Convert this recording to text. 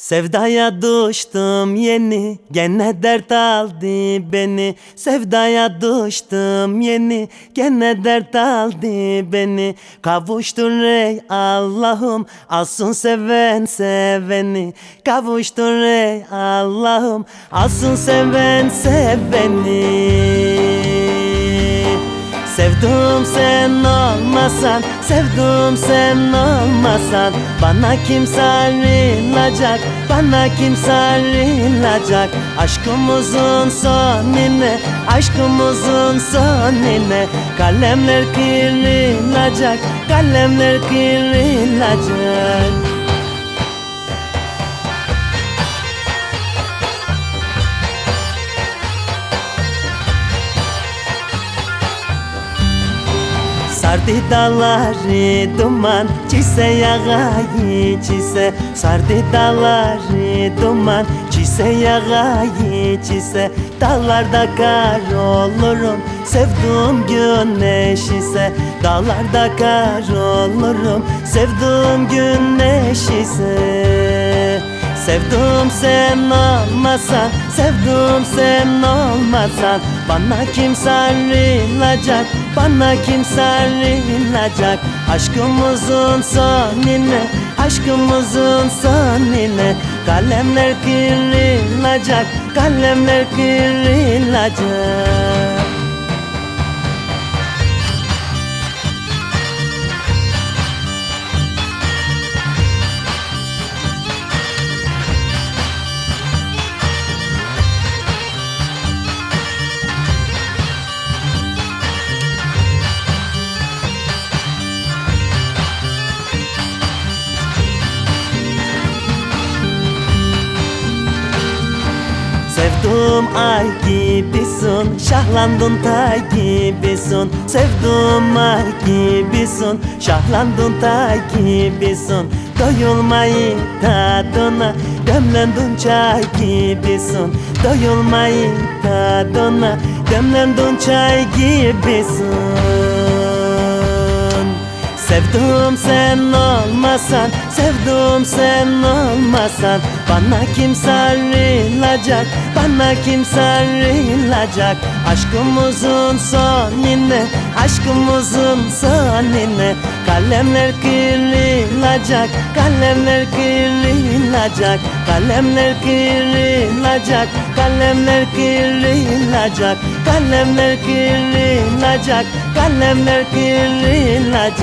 Sevdaya düştüm yeni gene dert aldı beni. Sevdaya düştüm yeni gene dert aldı beni. Kavuştur ey Allah'ım alsın seven seveni. Kavuştur ey Allah'ım alsın seven seveni Sevdum sen olmasan, sevdum sen olmasan Bana kim sarılacak, bana kim sarılacak Aşkımızın sonine, aşkımızın sonine Kalemler kırılacak, kalemler kırılacak Sardı dağları duman Çise yağı çise Sardı dağları duman Çise yağı çise Dağlarda kar olurum Sevduğum güneş ise Dağlarda kar olurum Sevduğum güneş ise Sevdum sen olmasan, sevdum sen olmasan Bana kim sarılacak, bana kim sarılacak Aşkımızın sonine, aşkımızın sonine Kalemler kırılacak, kalemler kırılacak Sevdum ay gibisin Şahlandın tay gibisin. Sevdum ay gibisin Şahlandın tay gibisin. Doyulmayı tadına Demlendin çay gibisin. Doyulmayı tadına Demlendin çay gibisin Sevdum sen olmasan, sevdum sen olmasan Bana kim sarılacak, bana kim sarılacak Aşkımızın sonine, aşkımızın sonine Kalemler kırılacak, kalemler kırılacak Kalemler kırılacak, kalemler kırılacak Kalemler kırılacak, kalemler kırılacak